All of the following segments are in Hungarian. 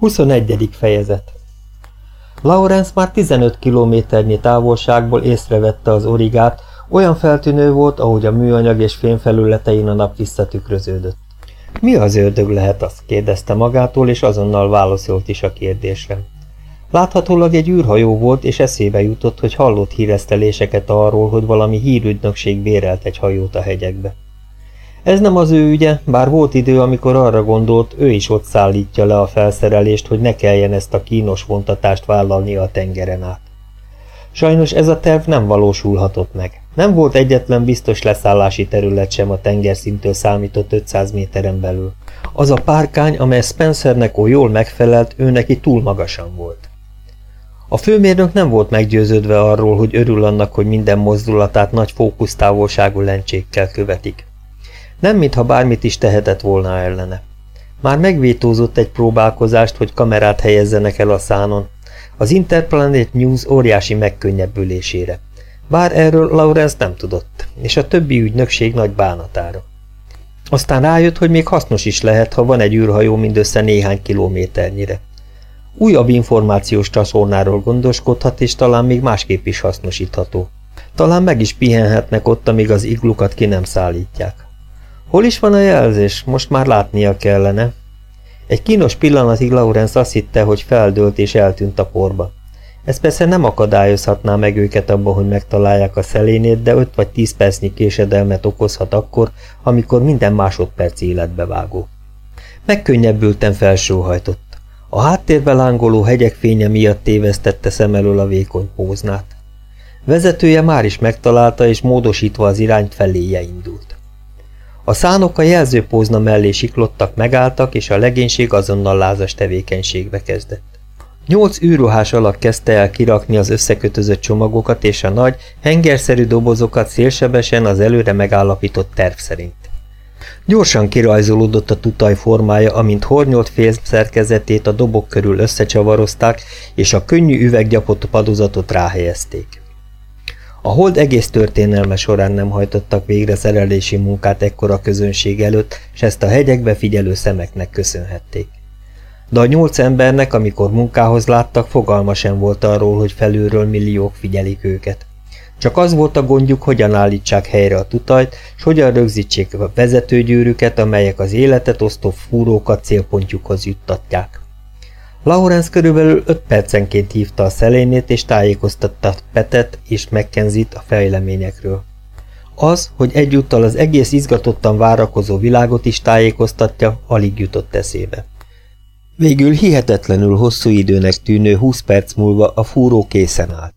21. fejezet Lawrence már 15 kilométernyi távolságból észrevette az origát, olyan feltűnő volt, ahogy a műanyag és fémfelületein a nap visszatükröződött. Mi az ördög lehet, azt kérdezte magától, és azonnal válaszolt is a kérdésre. Láthatólag egy űrhajó volt, és eszébe jutott, hogy hallott híreszteléseket arról, hogy valami hírügynökség bérelt egy hajót a hegyekbe. Ez nem az ő ügye, bár volt idő, amikor arra gondolt, ő is ott szállítja le a felszerelést, hogy ne kelljen ezt a kínos vontatást vállalni a tengeren át. Sajnos ez a terv nem valósulhatott meg. Nem volt egyetlen biztos leszállási terület sem a tengerszintől számított 500 méteren belül. Az a párkány, amely Spencernek ó jól megfelelt, ő neki túl magasan volt. A főmérnök nem volt meggyőződve arról, hogy örül annak, hogy minden mozdulatát nagy fókusztávolságú lencsékkel követik. Nem mintha bármit is tehetett volna ellene. Már megvétózott egy próbálkozást, hogy kamerát helyezzenek el a szánon, az Interplanet News óriási megkönnyebbülésére. Bár erről Lawrence nem tudott, és a többi ügynökség nagy bánatára. Aztán rájött, hogy még hasznos is lehet, ha van egy űrhajó mindössze néhány kilométernyire. Újabb információs csatornáról gondoskodhat, és talán még másképp is hasznosítható. Talán meg is pihenhetnek ott, amíg az iglukat ki nem szállítják. Hol is van a jelzés? Most már látnia kellene. Egy kínos pillanatig Laurence azt hitte, hogy feldőlt és eltűnt a porba. Ez persze nem akadályozhatná meg őket abban, hogy megtalálják a szelénét, de 5 vagy 10 percnyi késedelmet okozhat akkor, amikor minden másodperc életbe vágó. Megkönnyebbülten felsóhajtott. A háttérbe lángoló hegyek fénye miatt tévesztette szem elől a vékony póznát. Vezetője már is megtalálta, és módosítva az irányt feléje indult. A szánok a jelzőpózna mellé siklottak, megálltak, és a legénység azonnal lázas tevékenységbe kezdett. Nyolc űrruhás alak kezdte el kirakni az összekötözött csomagokat és a nagy, hengerszerű dobozokat szélsebesen az előre megállapított terv szerint. Gyorsan kirajzolódott a tutaj formája, amint hornyolt fél szerkezetét a dobok körül összecsavarozták, és a könnyű üveggyapott padozatot ráhelyezték. A hold egész történelme során nem hajtottak végre szerelési munkát ekkora közönség előtt, s ezt a hegyekbe figyelő szemeknek köszönhették. De a nyolc embernek, amikor munkához láttak, fogalma sem volt arról, hogy felülről milliók figyelik őket. Csak az volt a gondjuk, hogyan állítsák helyre a tutajt, s hogyan rögzítsék a vezetőgyűrűket, amelyek az életet osztó fúrókat célpontjukhoz juttatják. Lawrence körülbelül öt percenként hívta a szelénét és tájékoztatta Petet és mckenzie a fejleményekről. Az, hogy egyúttal az egész izgatottan várakozó világot is tájékoztatja, alig jutott eszébe. Végül hihetetlenül hosszú időnek tűnő 20 perc múlva a fúró készen állt.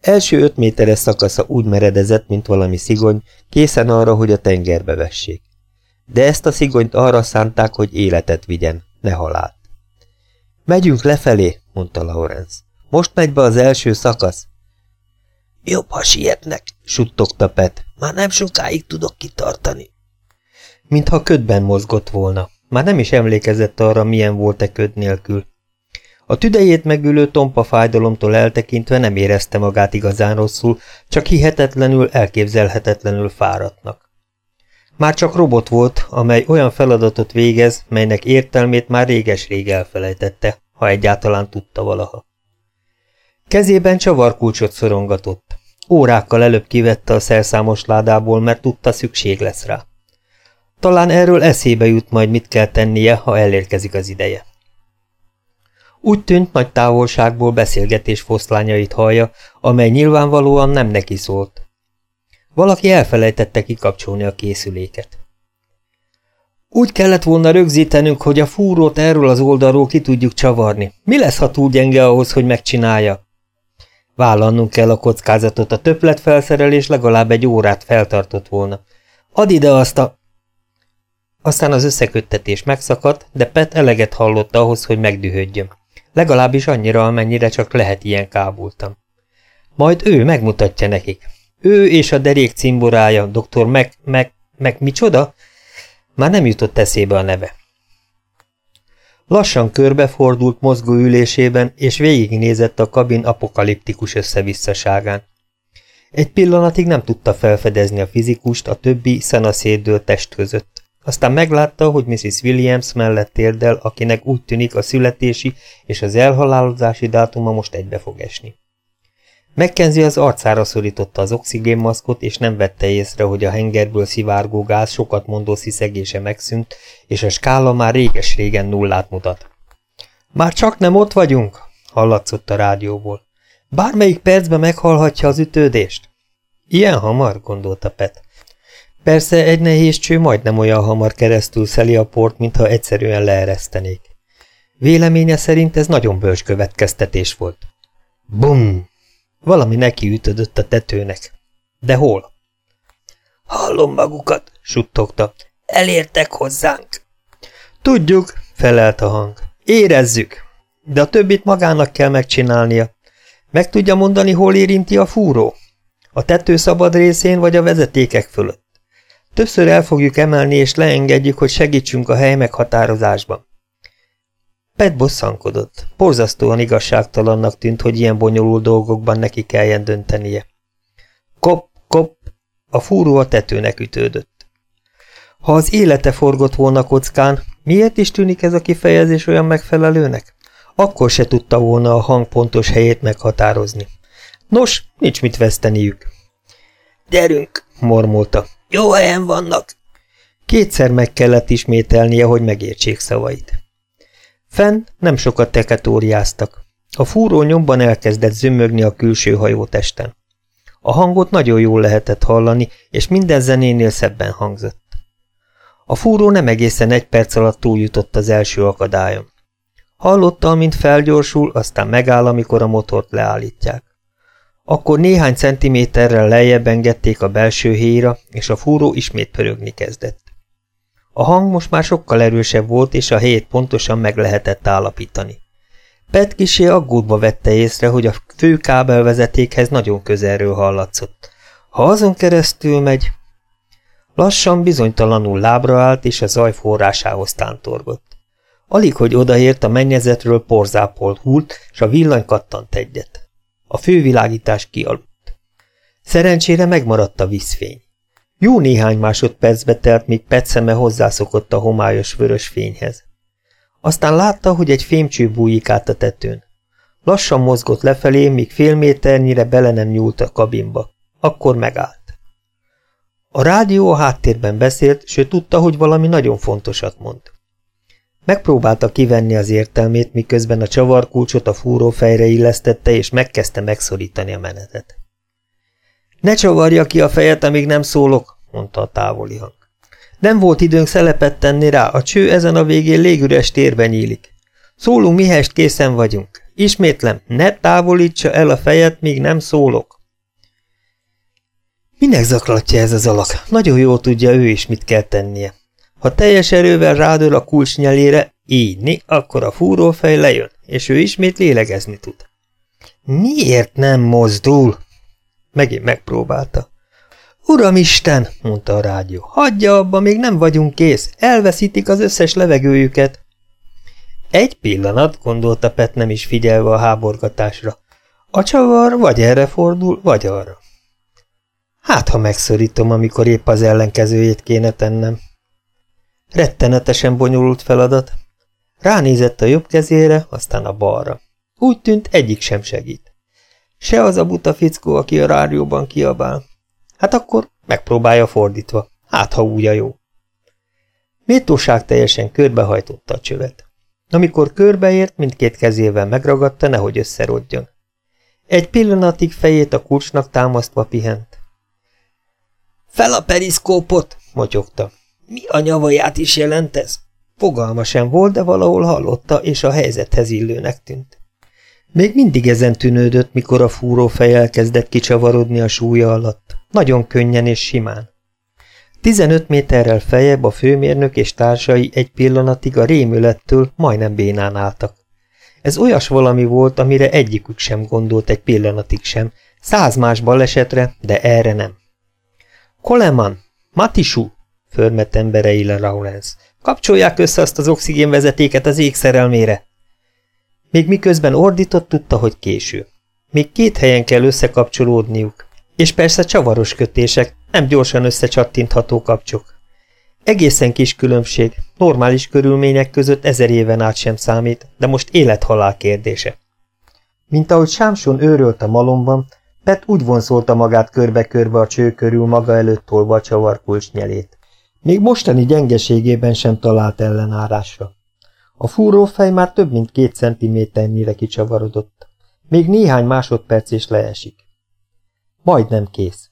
Első öt méteres szakasza úgy meredezett, mint valami szigony, készen arra, hogy a tengerbe vessék. De ezt a szigonyt arra szánták, hogy életet vigyen, ne halált. Megyünk lefelé, mondta Lawrence. Most megy be az első szakasz. Jobb, ha sietnek, suttogta Pet. Már nem sokáig tudok kitartani. Mintha ködben mozgott volna. Már nem is emlékezett arra, milyen volt-e köd nélkül. A tüdejét megülő tompa fájdalomtól eltekintve nem érezte magát igazán rosszul, csak hihetetlenül, elképzelhetetlenül fáradtnak. Már csak robot volt, amely olyan feladatot végez, melynek értelmét már réges-rég elfelejtette, ha egyáltalán tudta valaha. Kezében csavarkulcsot szorongatott. Órákkal előbb kivette a szerszámos ládából, mert tudta szükség lesz rá. Talán erről eszébe jut majd, mit kell tennie, ha elérkezik az ideje. Úgy tűnt, nagy távolságból beszélgetés foszlányait hallja, amely nyilvánvalóan nem neki szólt. Valaki elfelejtette kikapcsolni a készüléket. Úgy kellett volna rögzítenünk, hogy a fúrót erről az oldalról ki tudjuk csavarni. Mi lesz, ha túl gyenge ahhoz, hogy megcsinálja? Vállalnunk kell a kockázatot, a többlet felszerelés legalább egy órát feltartott volna. Add ide azt a... Aztán az összeköttetés megszakadt, de Pet eleget hallott ahhoz, hogy megdühödjön. Legalábbis annyira, amennyire csak lehet ilyen kábultam. Majd ő megmutatja nekik. Ő és a derék cimborája, dr. meg, meg, meg micsoda? Már nem jutott eszébe a neve. Lassan körbefordult mozgó ülésében, és végignézett a kabin apokaliptikus összevisszaságán. Egy pillanatig nem tudta felfedezni a fizikust a többi szenaszédől test között. Aztán meglátta, hogy Mrs. Williams mellett térdel, akinek úgy tűnik a születési és az elhalálozási dátuma most egybe fog esni. Mackenzie az arcára szorította az oxigénmaszkot, és nem vette észre, hogy a hengerből szivárgó gáz sokat mondó sziszegése megszűnt, és a skála már réges-régen nullát mutat. Már csak nem ott vagyunk, hallatszott a rádióból. Bármelyik percben meghallhatja az ütődést. Ilyen hamar, gondolta Pet. Persze egy nehéz cső majdnem olyan hamar keresztül szeli a port, mintha egyszerűen leeresztenék. Véleménye szerint ez nagyon bölcs következtetés volt. Bum! Valami neki ütődött a tetőnek. De hol? Hallom magukat, suttogta. Elértek hozzánk. Tudjuk, felelt a hang. Érezzük. De a többit magának kell megcsinálnia. Meg tudja mondani, hol érinti a fúró? A tető szabad részén vagy a vezetékek fölött? Többször el fogjuk emelni, és leengedjük, hogy segítsünk a hely meghatározásban. Pet bosszankodott. Porzasztóan igazságtalannak tűnt, hogy ilyen bonyolult dolgokban neki kelljen döntenie. Kop, kop, a fúró a tetőnek ütődött. Ha az élete forgott volna kockán, miért is tűnik ez a kifejezés olyan megfelelőnek? Akkor se tudta volna a hang pontos helyét meghatározni. Nos, nincs mit veszteniük. Gyerünk, mormolta. Jó helyen vannak. Kétszer meg kellett ismételnie, hogy megértsék szavait. Fenn nem sokat teketóriáztak. A fúró nyomban elkezdett zömögni a külső hajótesten. A hangot nagyon jól lehetett hallani, és minden zenénél szebben hangzott. A fúró nem egészen egy perc alatt túljutott az első akadályon. Hallotta, mint felgyorsul, aztán megáll, amikor a motort leállítják. Akkor néhány centiméterrel lejjebb engedték a belső héra, és a fúró ismét pörögni kezdett. A hang most már sokkal erősebb volt, és a helyét pontosan meg lehetett állapítani. Pet kisé aggódva vette észre, hogy a fő kábelvezetékhez nagyon közelről hallatszott. Ha azon keresztül megy... Lassan bizonytalanul lábra állt, és a zaj forrásához tántorgott. Alig, hogy odaért, a mennyezetről porzápol húlt, és a villany kattant egyet. A fővilágítás kialudt. Szerencsére megmaradt a vízfény. Jó néhány másodpercbe telt, míg Petszeme hozzászokott a homályos vörös fényhez. Aztán látta, hogy egy fémcső bújik át a tetőn. Lassan mozgott lefelé, míg fél méternyire bele nem nyúlt a kabinba. Akkor megállt. A rádió a háttérben beszélt, sőt tudta, hogy valami nagyon fontosat mond. Megpróbálta kivenni az értelmét, miközben a csavarkulcsot a fúrófejre illesztette, és megkezdte megszorítani a menetet. Ne csavarja ki a fejet, amíg nem szólok, mondta a távoli hang. Nem volt időnk szelepet tenni rá, a cső ezen a végén légüres térben nyílik. Szólunk, mihest készen vagyunk. Ismétlem, ne távolítsa el a fejet, míg nem szólok. Minek zaklatja ez az alak? Nagyon jól tudja ő is, mit kell tennie. Ha teljes erővel rádől a kulcs nyelére, így, akkor a fúrófej lejön, és ő ismét lélegezni tud. Miért nem mozdul? Megint megpróbálta. Uramisten, mondta a rádió, hagyja abba, még nem vagyunk kész, elveszítik az összes levegőjüket. Egy pillanat, gondolta Pet nem is figyelve a háborgatásra. A csavar vagy erre fordul, vagy arra. Hát, ha megszorítom, amikor épp az ellenkezőjét kéne tennem. Rettenetesen bonyolult feladat. Ránézett a jobb kezére, aztán a balra. Úgy tűnt, egyik sem segít. Se az a buta fickó, aki a rádióban kiabál. Hát akkor megpróbálja fordítva. Hát, ha úgy a jó. Méltóság teljesen körbehajtotta a csövet. Amikor körbeért, mindkét kezével megragadta, nehogy összerodjon. Egy pillanatig fejét a kulcsnak támasztva pihent. Fel a periszkópot, motyogta. Mi a nyavaját is jelent ez? Fogalma sem volt, de valahol hallotta, és a helyzethez illőnek tűnt. Még mindig ezen tűnődött, mikor a fúrófej elkezdett kicsavarodni a súlya alatt. Nagyon könnyen és simán. Tizenöt méterrel fejebb a főmérnök és társai egy pillanatig a rémülettől majdnem bénán álltak. Ez olyas valami volt, amire egyikük sem gondolt egy pillanatig sem, száz más balesetre, de erre nem. Koleman, Matisú, förmet emberei le Raulens. Kapcsolják össze azt az oxigénvezetéket az égszerelmére. Még miközben ordított, tudta, hogy késő. Még két helyen kell összekapcsolódniuk. És persze csavaros kötések, nem gyorsan összecsattintható kapcsok. Egészen kis különbség, normális körülmények között ezer éven át sem számít, de most élethalál kérdése. Mint ahogy Sámson őrölt a malomban, Pet úgy vonszolta magát körbe-körbe a cső körül maga előtt tolva a csavarkulcs nyelét. Még mostani gyengeségében sem talált ellenárásra. A fúrófej már több mint két centiméternyire kicsavarodott. Még néhány másodperc és leesik. Majdnem kész.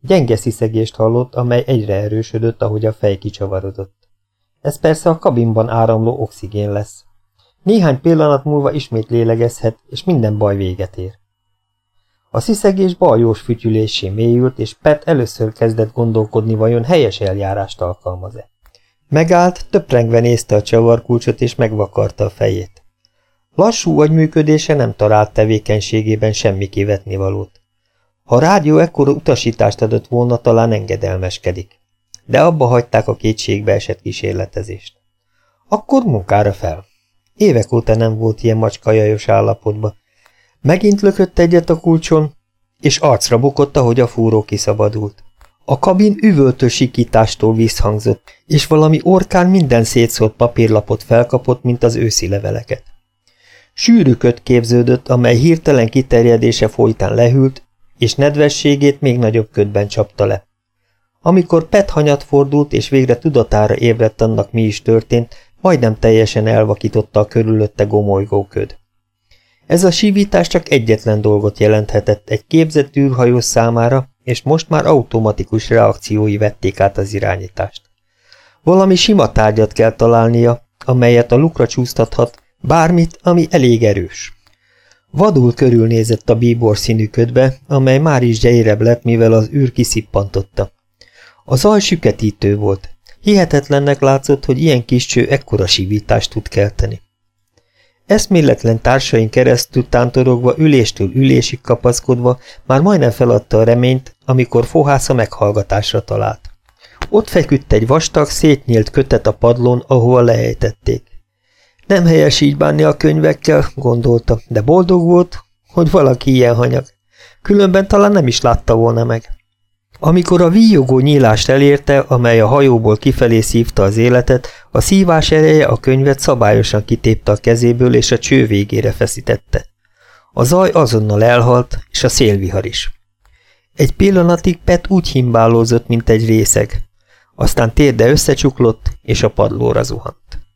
Gyenge sziszegést hallott, amely egyre erősödött, ahogy a fej kicsavarodott. Ez persze a kabinban áramló oxigén lesz. Néhány pillanat múlva ismét lélegezhet, és minden baj véget ér. A sziszegés baljós fütyülésé mélyült, és Pet először kezdett gondolkodni, vajon helyes eljárást alkalmaz-e. Megállt, töprengve nézte a csavarkulcsot, és megvakarta a fejét. Lassú agyműködése nem talált tevékenységében semmi kivetnivalót. Ha a rádió ekkora utasítást adott volna, talán engedelmeskedik. De abba hagyták a kétségbe esett kísérletezést. Akkor munkára fel. Évek óta nem volt ilyen macskajajos állapotban. Megint lökött egyet a kulcson, és arcra bukott, ahogy a fúró kiszabadult. A kabin üvöltő sikítástól visszhangzott, és valami orkán minden szétszólt papírlapot felkapott, mint az őszi leveleket. Sűrű köt képződött, amely hirtelen kiterjedése folytán lehűlt, és nedvességét még nagyobb ködben csapta le. Amikor Pet hanyat fordult, és végre tudatára ébredt annak mi is történt, majdnem teljesen elvakította a körülötte gomolygó köd. Ez a sívítás csak egyetlen dolgot jelenthetett egy képzett űrhajó számára, és most már automatikus reakciói vették át az irányítást. Valami sima tárgyat kell találnia, amelyet a lukra csúsztathat, bármit, ami elég erős. Vadul körülnézett a bíbor színű ködbe, amely már is gyerebb lett, mivel az űr kiszippantotta. A zaj süketítő volt. Hihetetlennek látszott, hogy ilyen kis cső ekkora sívítást tud kelteni. Eszméletlen társain keresztül tántorogva, üléstől ülésig kapaszkodva, már majdnem feladta a reményt, amikor fohásza meghallgatásra talált. Ott feküdt egy vastag, szétnyílt kötet a padlón, ahova lehelytették. Nem helyes így bánni a könyvekkel, gondolta, de boldog volt, hogy valaki ilyen hanyag. Különben talán nem is látta volna meg. Amikor a víjogó nyílást elérte, amely a hajóból kifelé szívta az életet, a szívás ereje a könyvet szabályosan kitépte a kezéből, és a cső végére feszítette. A zaj azonnal elhalt, és a szélvihar is. Egy pillanatig Pet úgy himbálózott, mint egy részeg. Aztán térde összecsuklott, és a padlóra zuhant.